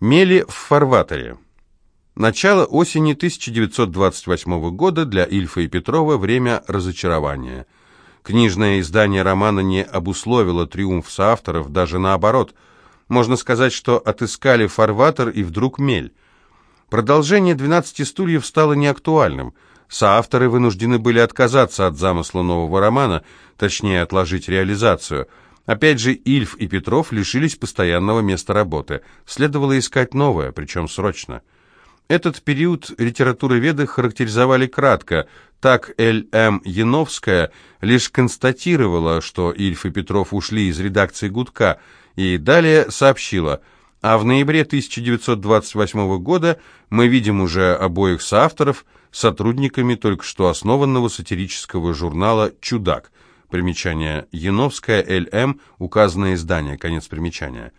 Мели в фарватере. Начало осени 1928 года для Ильфа и Петрова время разочарования. Книжное издание романа не обусловило триумф соавторов, даже наоборот. Можно сказать, что отыскали фарватер и вдруг мель. Продолжение «12 стульев» стало неактуальным. Соавторы вынуждены были отказаться от замысла нового романа, точнее отложить реализацию – Опять же, Ильф и Петров лишились постоянного места работы. Следовало искать новое, причем срочно. Этот период литературоведы характеризовали кратко. Так Л.М. Яновская лишь констатировала, что Ильф и Петров ушли из редакции «Гудка», и далее сообщила, а в ноябре 1928 года мы видим уже обоих соавторов сотрудниками только что основанного сатирического журнала «Чудак», Примечание. Яновская, Л.М. Указанное издание. Конец примечания.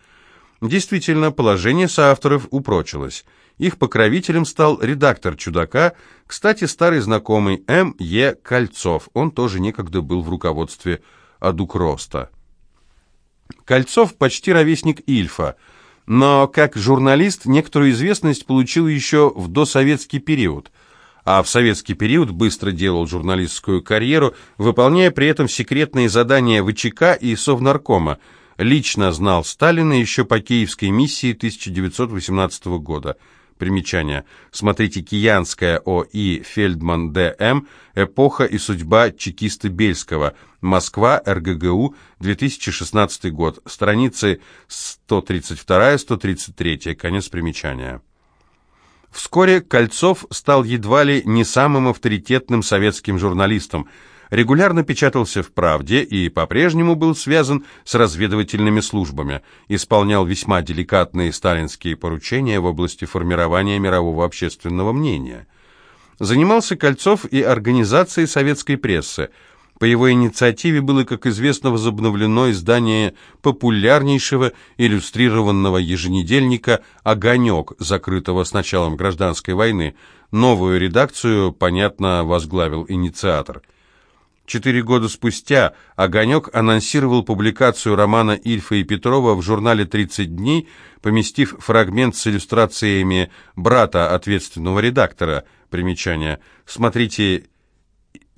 Действительно, положение соавторов упрочилось. Их покровителем стал редактор «Чудака», кстати, старый знакомый М. Е. Кольцов. Он тоже некогда был в руководстве Адукроста. Кольцов почти ровесник Ильфа, но как журналист некоторую известность получил еще в досоветский период – а в советский период быстро делал журналистскую карьеру, выполняя при этом секретные задания ВЧК и Совнаркома. Лично знал Сталина еще по киевской миссии 1918 года. Примечание. Смотрите «Киянская О.И. Фельдман Д.М. Эпоха и судьба чекиста Бельского. Москва. РГГУ. 2016 год. Страницы 132-133. Конец примечания. Вскоре Кольцов стал едва ли не самым авторитетным советским журналистом, регулярно печатался в «Правде» и по-прежнему был связан с разведывательными службами, исполнял весьма деликатные сталинские поручения в области формирования мирового общественного мнения. Занимался Кольцов и организацией советской прессы – по его инициативе было, как известно, возобновлено издание популярнейшего иллюстрированного еженедельника «Огонек», закрытого с началом гражданской войны. Новую редакцию, понятно, возглавил инициатор. Четыре года спустя «Огонек» анонсировал публикацию романа Ильфа и Петрова в журнале «30 дней», поместив фрагмент с иллюстрациями брата ответственного редактора. Примечание. Смотрите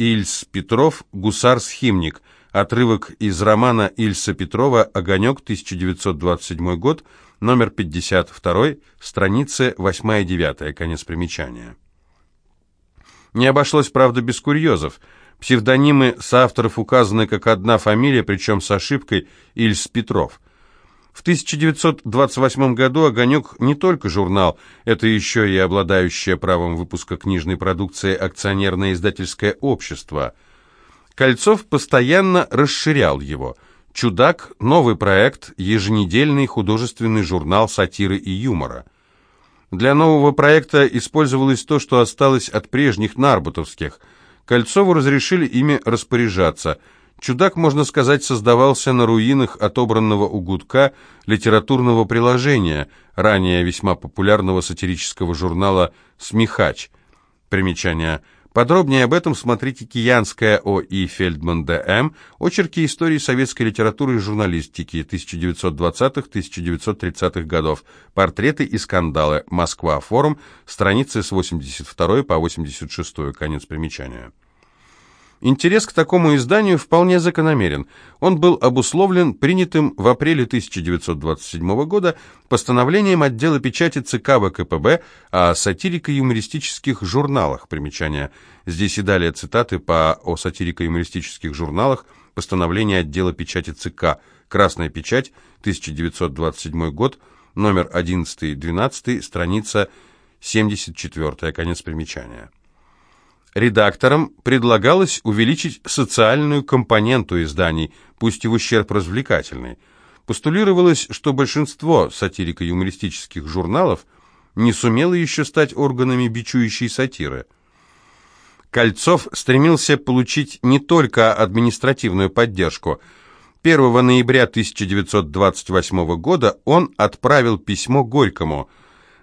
Ильс Петров, гусар-схимник. Отрывок из романа Ильса Петрова «Огонек», 1927 год, номер 52, страницы 8-9, конец примечания. Не обошлось, правда, без курьезов. Псевдонимы соавторов указаны как одна фамилия, причем с ошибкой Ильс Петров – в 1928 году «Огонек» не только журнал, это еще и обладающее правом выпуска книжной продукции акционерное издательское общество. Кольцов постоянно расширял его. «Чудак» — новый проект, еженедельный художественный журнал сатиры и юмора. Для нового проекта использовалось то, что осталось от прежних нарбутовских. Кольцову разрешили ими распоряжаться – Чудак, можно сказать, создавался на руинах отобранного у Гудка литературного приложения, ранее весьма популярного сатирического журнала «Смехач». Примечание. Подробнее об этом смотрите «Киянская О.И. Фельдман Д.М. Очерки истории советской литературы и журналистики 1920-1930-х годов. Портреты и скандалы. Москва. Форум. Страницы с 82 по 86. Конец примечания. Интерес к такому изданию вполне закономерен. Он был обусловлен принятым в апреле 1927 года постановлением отдела печати ЦК ВКПБ о сатирико-юмористических журналах. Примечания. Здесь и далее цитаты по о сатирико-юмористических журналах постановление отдела печати ЦК. Красная печать, 1927 год, номер 11-12, страница 74, конец примечания. Редакторам предлагалось увеличить социальную компоненту изданий, пусть и в ущерб развлекательной. Постулировалось, что большинство сатирико-юмористических журналов не сумело еще стать органами бичующей сатиры. Кольцов стремился получить не только административную поддержку. 1 ноября 1928 года он отправил письмо Горькому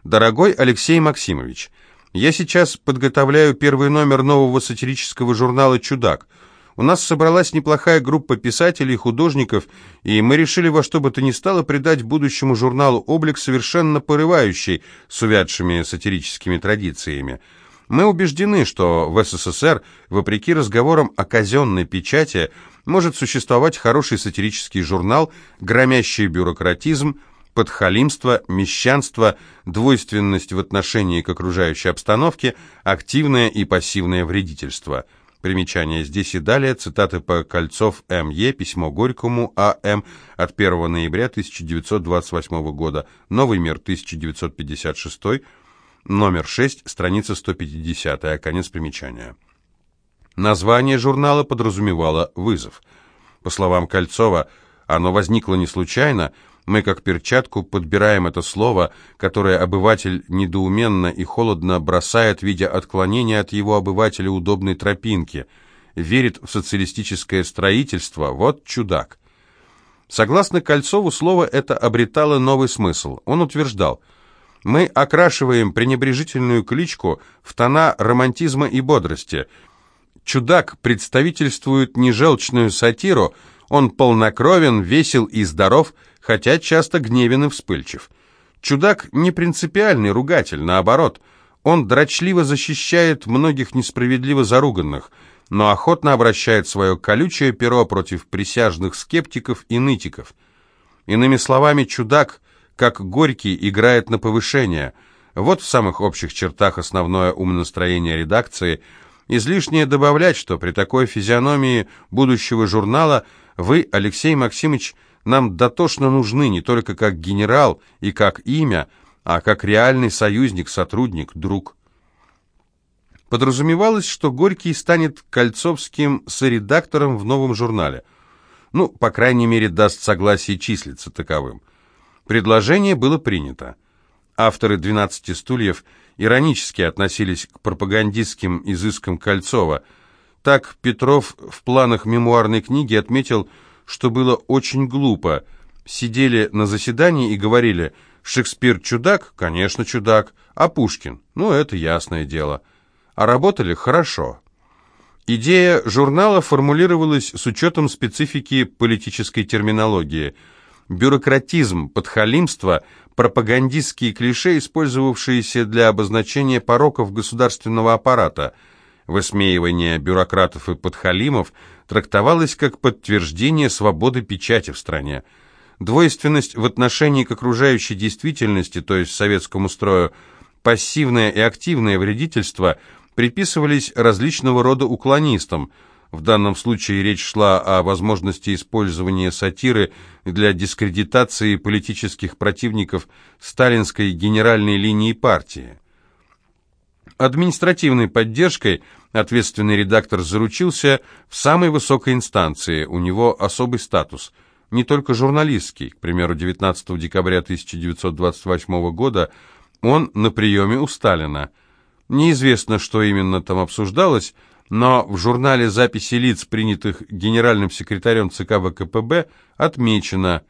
«Дорогой Алексей Максимович, я сейчас подготовляю первый номер нового сатирического журнала «Чудак». У нас собралась неплохая группа писателей и художников, и мы решили во что бы то ни стало придать будущему журналу облик совершенно порывающий с увядшими сатирическими традициями. Мы убеждены, что в СССР, вопреки разговорам о казенной печати, может существовать хороший сатирический журнал, громящий бюрократизм, подхалимство, мещанство, двойственность в отношении к окружающей обстановке, активное и пассивное вредительство – Примечание. Здесь и далее цитаты по Кольцов М.Е. Письмо Горькому А.М. от 1 ноября 1928 года. Новый мир 1956. Номер 6, страница 150. Конец примечания. Название журнала подразумевало вызов. По словам Кольцова, оно возникло не случайно, мы, как перчатку, подбираем это слово, которое обыватель недоуменно и холодно бросает, видя отклонение от его обывателя удобной тропинки. Верит в социалистическое строительство. Вот чудак. Согласно Кольцову, слово это обретало новый смысл. Он утверждал, «Мы окрашиваем пренебрежительную кличку в тона романтизма и бодрости. Чудак представительствует не желчную сатиру, он полнокровен, весел и здоров – хотя часто гневен и вспыльчив. Чудак не принципиальный ругатель, наоборот, он дрочливо защищает многих несправедливо заруганных, но охотно обращает свое колючее перо против присяжных скептиков и нытиков. Иными словами, чудак, как Горький, играет на повышение. Вот в самых общих чертах основное умонастроение редакции. Излишнее добавлять, что при такой физиономии будущего журнала вы, Алексей Максимович, нам дотошно нужны не только как генерал и как имя, а как реальный союзник, сотрудник, друг. Подразумевалось, что Горький станет кольцовским соредактором в новом журнале. Ну, по крайней мере, даст согласие числиться таковым. Предложение было принято. Авторы «12 стульев» иронически относились к пропагандистским изыскам Кольцова. Так Петров в планах мемуарной книги отметил, что было очень глупо. Сидели на заседании и говорили «Шекспир чудак? Конечно, чудак. А Пушкин? Ну, это ясное дело». А работали хорошо. Идея журнала формулировалась с учетом специфики политической терминологии. Бюрократизм, подхалимство, пропагандистские клише, использовавшиеся для обозначения пороков государственного аппарата – Высмеивание бюрократов и подхалимов трактовалось как подтверждение свободы печати в стране. Двойственность в отношении к окружающей действительности, то есть советскому строю, пассивное и активное вредительство приписывались различного рода уклонистам. В данном случае речь шла о возможности использования сатиры для дискредитации политических противников сталинской генеральной линии партии. Административной поддержкой ответственный редактор заручился в самой высокой инстанции, у него особый статус, не только журналистский, к примеру, 19 декабря 1928 года он на приеме у Сталина. Неизвестно, что именно там обсуждалось, но в журнале записи лиц, принятых генеральным секретарем ЦК ВКПБ, отмечено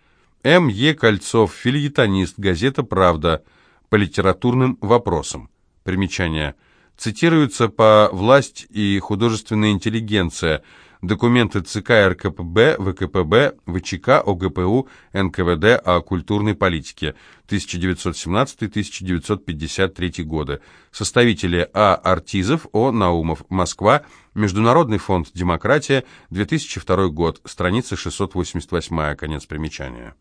М. Е. Кольцов, фильетонист, газета «Правда», по литературным вопросам. Примечание. Цитируются по «Власть и художественная интеллигенция», документы ЦК РКПБ, ВКПБ, ВЧК, ОГПУ, НКВД о культурной политике 1917-1953 годы. Составители А. Артизов, О. Наумов, Москва, Международный фонд «Демократия», 2002 год, страница 688, конец примечания.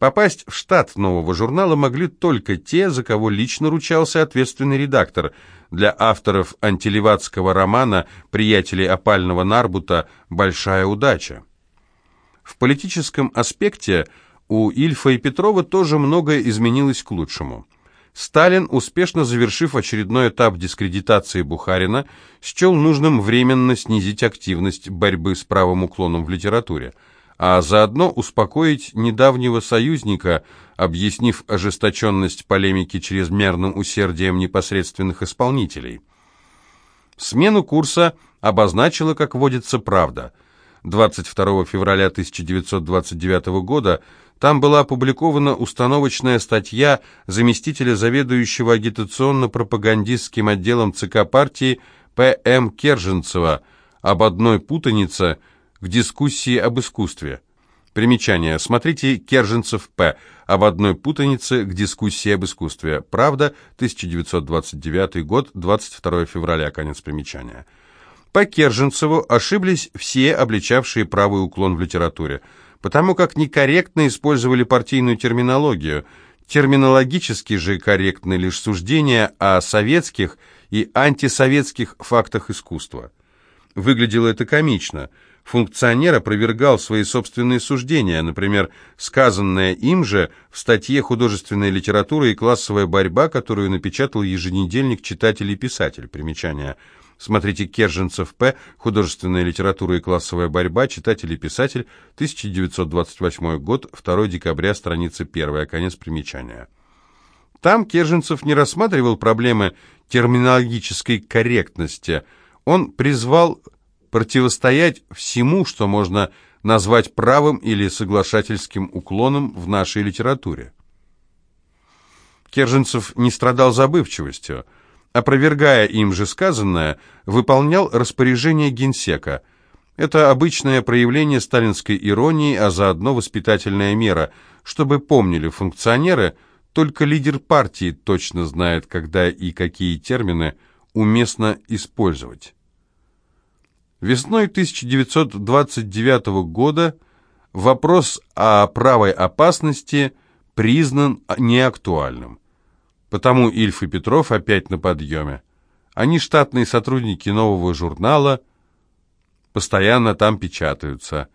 Попасть в штат нового журнала могли только те, за кого лично ручался ответственный редактор. Для авторов антилеватского романа «Приятели опального Нарбута» большая удача. В политическом аспекте у Ильфа и Петрова тоже многое изменилось к лучшему. Сталин, успешно завершив очередной этап дискредитации Бухарина, счел нужным временно снизить активность борьбы с правым уклоном в литературе – а заодно успокоить недавнего союзника, объяснив ожесточенность полемики чрезмерным усердием непосредственных исполнителей. Смену курса обозначила, как водится, правда. 22 февраля 1929 года там была опубликована установочная статья заместителя заведующего агитационно-пропагандистским отделом ЦК партии П.М. Керженцева об одной путанице к дискуссии об искусстве. Примечание. Смотрите Керженцев П. Об одной путанице к дискуссии об искусстве. Правда, 1929 год, 22 февраля. Конец примечания. По Керженцеву ошиблись все, обличавшие правый уклон в литературе, потому как некорректно использовали партийную терминологию. Терминологически же корректны лишь суждения о советских и антисоветских фактах искусства. Выглядело это комично. Функционер опровергал свои собственные суждения, например, сказанное им же в статье «Художественная литература и классовая борьба», которую напечатал еженедельник «Читатель и писатель». Примечание – Смотрите Керженцев П. Художественная литература и классовая борьба. Читатель и писатель. 1928 год. 2 декабря. Страница 1. Конец примечания. Там Керженцев не рассматривал проблемы терминологической корректности. Он призвал противостоять всему, что можно назвать правым или соглашательским уклоном в нашей литературе. Керженцев не страдал забывчивостью опровергая им же сказанное, выполнял распоряжение генсека. Это обычное проявление сталинской иронии, а заодно воспитательная мера, чтобы помнили функционеры, только лидер партии точно знает, когда и какие термины уместно использовать. Весной 1929 года вопрос о правой опасности признан неактуальным. Потому Ильф и Петров опять на подъеме. Они штатные сотрудники нового журнала, постоянно там печатаются.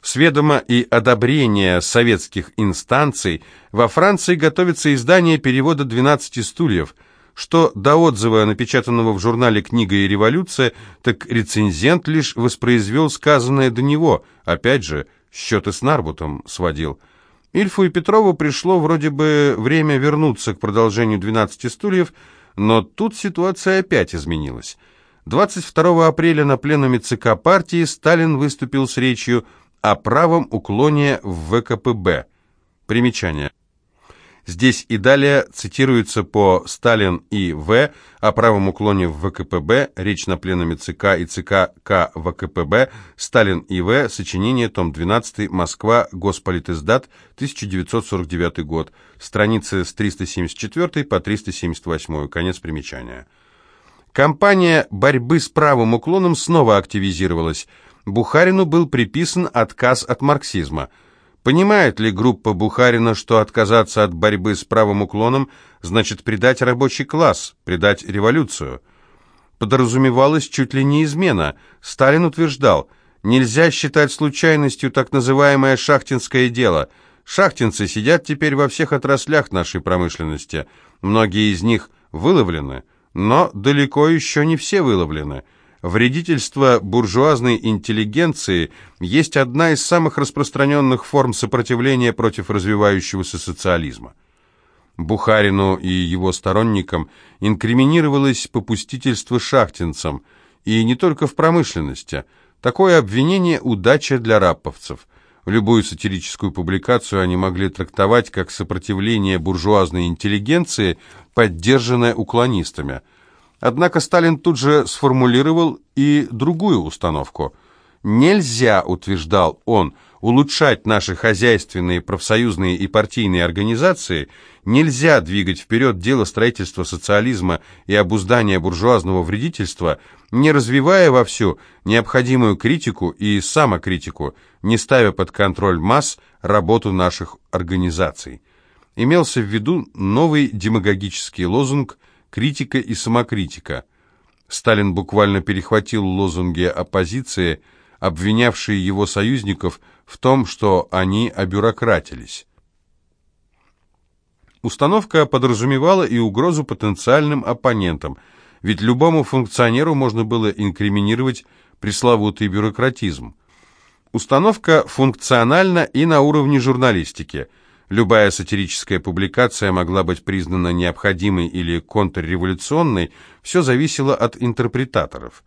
С ведома и одобрения советских инстанций во Франции готовится издание перевода «12 стульев», что до отзыва, напечатанного в журнале «Книга и революция», так рецензент лишь воспроизвел сказанное до него, опять же, счеты с Нарбутом сводил – Ильфу и Петрову пришло вроде бы время вернуться к продолжению «12 стульев», но тут ситуация опять изменилась. 22 апреля на пленуме ЦК партии Сталин выступил с речью о правом уклоне в ВКПБ. Примечание. Здесь и далее цитируется по Сталин и В. о правом уклоне в ВКПБ, речь на пленуме ЦК и ЦК К ВКПБ, Сталин и В. Сочинение, том 12, Москва, Госполитиздат, 1949 год, страницы с 374 по 378, конец примечания. Кампания борьбы с правым уклоном снова активизировалась. Бухарину был приписан отказ от марксизма – Понимает ли группа Бухарина, что отказаться от борьбы с правым уклоном значит предать рабочий класс, предать революцию? Подразумевалось чуть ли не измена. Сталин утверждал, нельзя считать случайностью так называемое шахтинское дело. Шахтинцы сидят теперь во всех отраслях нашей промышленности. Многие из них выловлены, но далеко еще не все выловлены. Вредительство буржуазной интеллигенции есть одна из самых распространенных форм сопротивления против развивающегося социализма. Бухарину и его сторонникам инкриминировалось попустительство шахтинцам, и не только в промышленности. Такое обвинение – удача для рапповцев. Любую сатирическую публикацию они могли трактовать как сопротивление буржуазной интеллигенции, поддержанное уклонистами – Однако Сталин тут же сформулировал и другую установку. «Нельзя», — утверждал он, — «улучшать наши хозяйственные, профсоюзные и партийные организации, нельзя двигать вперед дело строительства социализма и обуздания буржуазного вредительства, не развивая вовсю необходимую критику и самокритику, не ставя под контроль масс работу наших организаций». Имелся в виду новый демагогический лозунг критика и самокритика. Сталин буквально перехватил лозунги оппозиции, обвинявшие его союзников в том, что они обюрократились. Установка подразумевала и угрозу потенциальным оппонентам, ведь любому функционеру можно было инкриминировать пресловутый бюрократизм. Установка функциональна и на уровне журналистики – Любая сатирическая публикация могла быть признана необходимой или контрреволюционной, все зависело от интерпретаторов.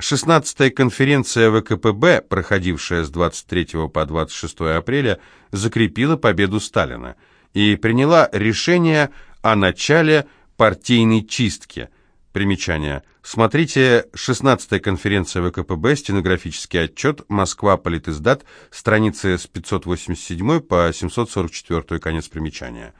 16-я конференция ВКПБ, проходившая с 23 по 26 апреля, закрепила победу Сталина и приняла решение о начале партийной чистки. Примечание. Смотрите 16-я конференция ВКПБ, стенографический отчет, Москва, Политиздат, страницы с 587 по 744, конец примечания.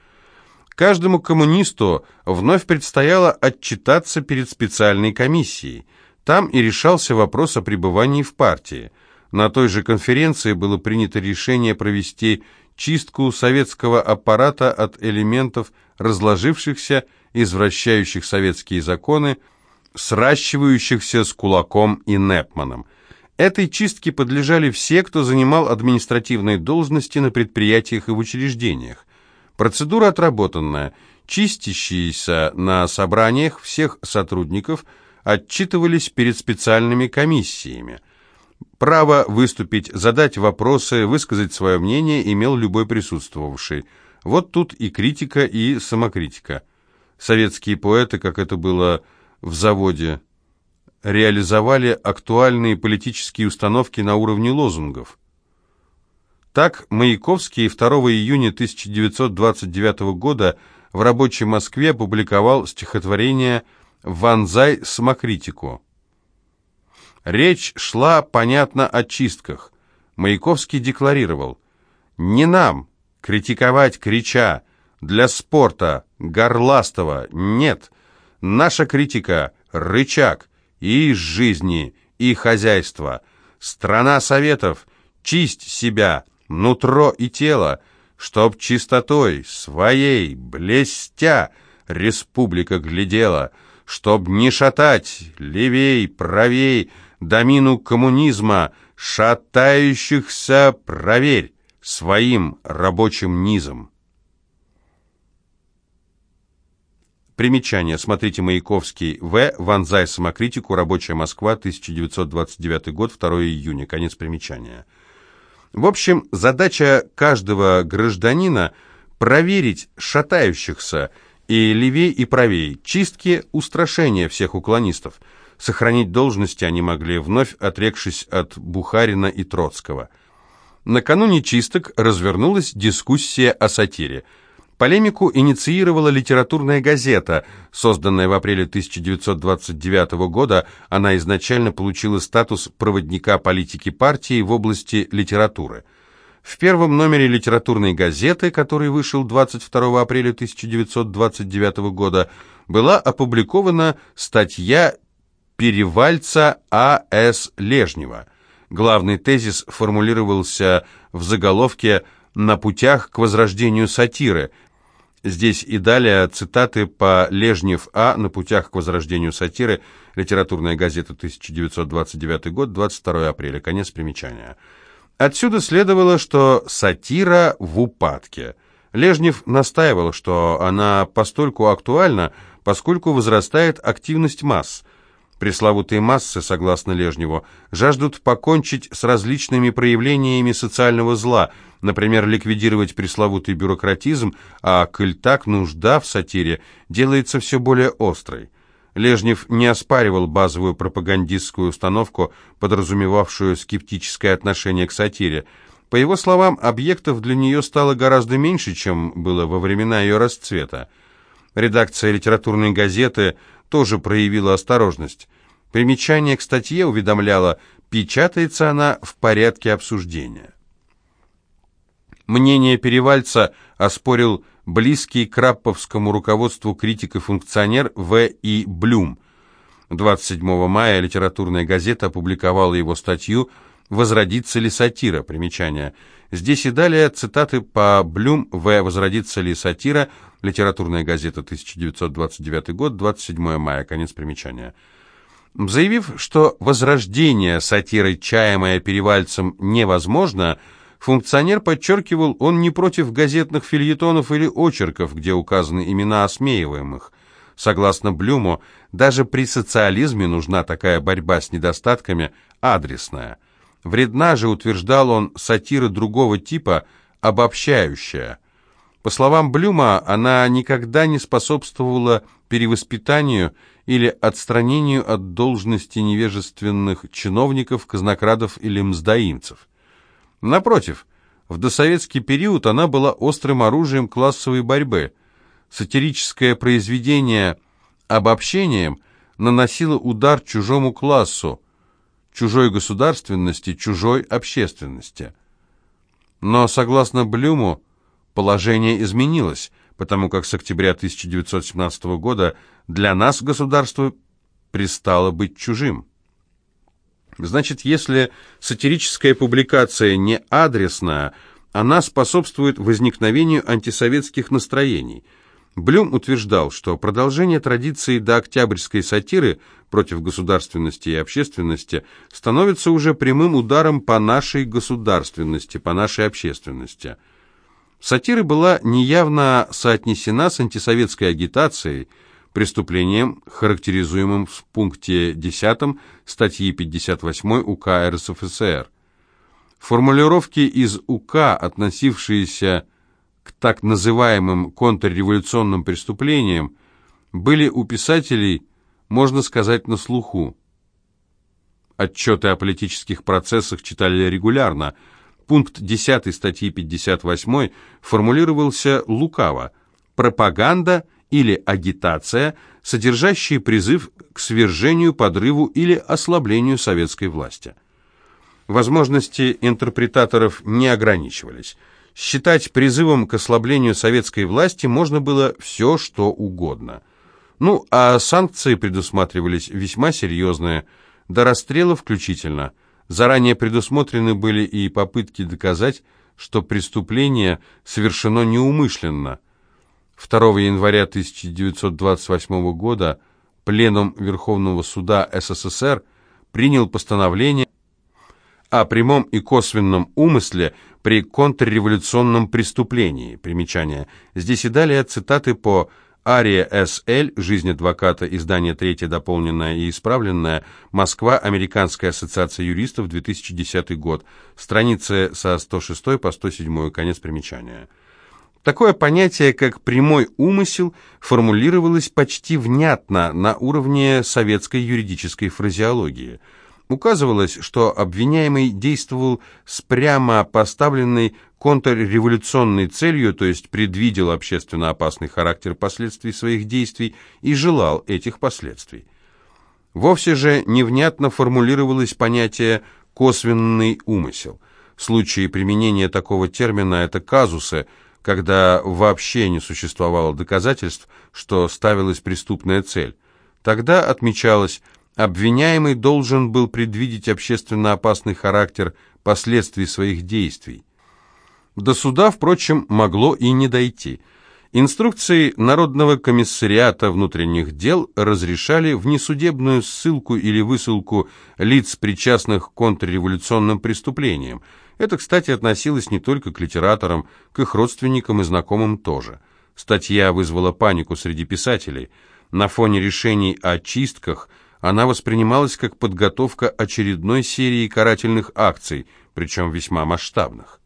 Каждому коммунисту вновь предстояло отчитаться перед специальной комиссией. Там и решался вопрос о пребывании в партии. На той же конференции было принято решение провести чистку советского аппарата от элементов разложившихся извращающих советские законы, сращивающихся с Кулаком и Непманом. Этой чистке подлежали все, кто занимал административные должности на предприятиях и в учреждениях. Процедура отработанная. Чистящиеся на собраниях всех сотрудников отчитывались перед специальными комиссиями. Право выступить, задать вопросы, высказать свое мнение имел любой присутствовавший. Вот тут и критика, и самокритика советские поэты, как это было в заводе, реализовали актуальные политические установки на уровне лозунгов. Так, Маяковский 2 июня 1929 года в рабочей Москве опубликовал стихотворение «Ванзай самокритику». Речь шла, понятно, о чистках. Маяковский декларировал «Не нам критиковать, крича, для спорта, горластого нет. Наша критика – рычаг и жизни, и хозяйства. Страна советов – чисть себя, нутро и тело, чтоб чистотой своей, блестя, республика глядела, чтоб не шатать левей, правей, домину коммунизма, шатающихся проверь своим рабочим низом. Примечание. Смотрите Маяковский В. Ванзай самокритику. Рабочая Москва. 1929 год. 2 июня. Конец примечания. В общем, задача каждого гражданина проверить шатающихся и левей и правей, чистки, устрашения всех уклонистов. Сохранить должности они могли, вновь отрекшись от Бухарина и Троцкого. Накануне чисток развернулась дискуссия о сатире – Полемику инициировала литературная газета, созданная в апреле 1929 года. Она изначально получила статус проводника политики партии в области литературы. В первом номере литературной газеты, который вышел 22 апреля 1929 года, была опубликована статья Перевальца А.С. Лежнева. Главный тезис формулировался в заголовке «На путях к возрождению сатиры», Здесь и далее цитаты по Лежнев А. «На путях к возрождению сатиры», литературная газета, 1929 год, 22 апреля, конец примечания. Отсюда следовало, что сатира в упадке. Лежнев настаивал, что она постольку актуальна, поскольку возрастает активность масс – Пресловутые массы, согласно Лежневу, жаждут покончить с различными проявлениями социального зла, например, ликвидировать пресловутый бюрократизм, а коль так нужда в сатире делается все более острой. Лежнев не оспаривал базовую пропагандистскую установку, подразумевавшую скептическое отношение к сатире. По его словам, объектов для нее стало гораздо меньше, чем было во времена ее расцвета. Редакция литературной газеты тоже проявила осторожность. Примечание к статье уведомляло, печатается она в порядке обсуждения. Мнение Перевальца оспорил близкий к рапповскому руководству критик и функционер В. И. Блюм. 27 мая литературная газета опубликовала его статью «Возродится ли сатира?» Примечание. Здесь и далее цитаты по Блюм «В. Возродится ли сатира?» Литературная газета, 1929 год, 27 мая. Конец примечания. Заявив, что возрождение сатиры, чаемое Перевальцем, невозможно, функционер подчеркивал, он не против газетных фильетонов или очерков, где указаны имена осмеиваемых. Согласно Блюму, даже при социализме нужна такая борьба с недостатками, адресная. Вредна же, утверждал он, сатира другого типа, обобщающая. По словам Блюма, она никогда не способствовала перевоспитанию или отстранению от должности невежественных чиновников, казнокрадов или мздоимцев. Напротив, в досоветский период она была острым оружием классовой борьбы. Сатирическое произведение обобщением наносила удар чужому классу, чужой государственности, чужой общественности. Но, согласно Блюму, положение изменилось, потому как с октября 1917 года для нас государство пристало быть чужим. Значит, если сатирическая публикация не адресная, она способствует возникновению антисоветских настроений. Блюм утверждал, что продолжение традиции до октябрьской сатиры против государственности и общественности становится уже прямым ударом по нашей государственности, по нашей общественности. Сатира была неявно соотнесена с антисоветской агитацией, преступлением, характеризуемым в пункте 10 статьи 58 УК РСФСР. Формулировки из УК, относившиеся к так называемым контрреволюционным преступлениям, были у писателей, можно сказать, на слуху. Отчеты о политических процессах читали регулярно. Пункт 10 статьи 58 формулировался лукаво. Пропаганда или агитация, содержащие призыв к свержению, подрыву или ослаблению советской власти. Возможности интерпретаторов не ограничивались. Считать призывом к ослаблению советской власти можно было все, что угодно. Ну, а санкции предусматривались весьма серьезные, до расстрела включительно. Заранее предусмотрены были и попытки доказать, что преступление совершено неумышленно – 2 января 1928 года Пленум Верховного суда СССР принял постановление о прямом и косвенном умысле при контрреволюционном преступлении. Примечание. Здесь и далее цитаты по Ария С.Л. «Жизнь адвоката», издание 3, дополненное и исправленное, Москва, Американская ассоциация юристов, 2010 год, страницы со 106 по 107, конец примечания. Такое понятие, как «прямой умысел», формулировалось почти внятно на уровне советской юридической фразеологии. Указывалось, что обвиняемый действовал с прямо поставленной контрреволюционной целью, то есть предвидел общественно опасный характер последствий своих действий и желал этих последствий. Вовсе же невнятно формулировалось понятие «косвенный умысел». В случае применения такого термина это казусы – когда вообще не существовало доказательств, что ставилась преступная цель. Тогда отмечалось, обвиняемый должен был предвидеть общественно опасный характер последствий своих действий. До суда, впрочем, могло и не дойти. Инструкции Народного комиссариата внутренних дел разрешали внесудебную ссылку или высылку лиц, причастных к контрреволюционным преступлениям, это, кстати, относилось не только к литераторам, к их родственникам и знакомым тоже. Статья вызвала панику среди писателей. На фоне решений о чистках она воспринималась как подготовка очередной серии карательных акций, причем весьма масштабных.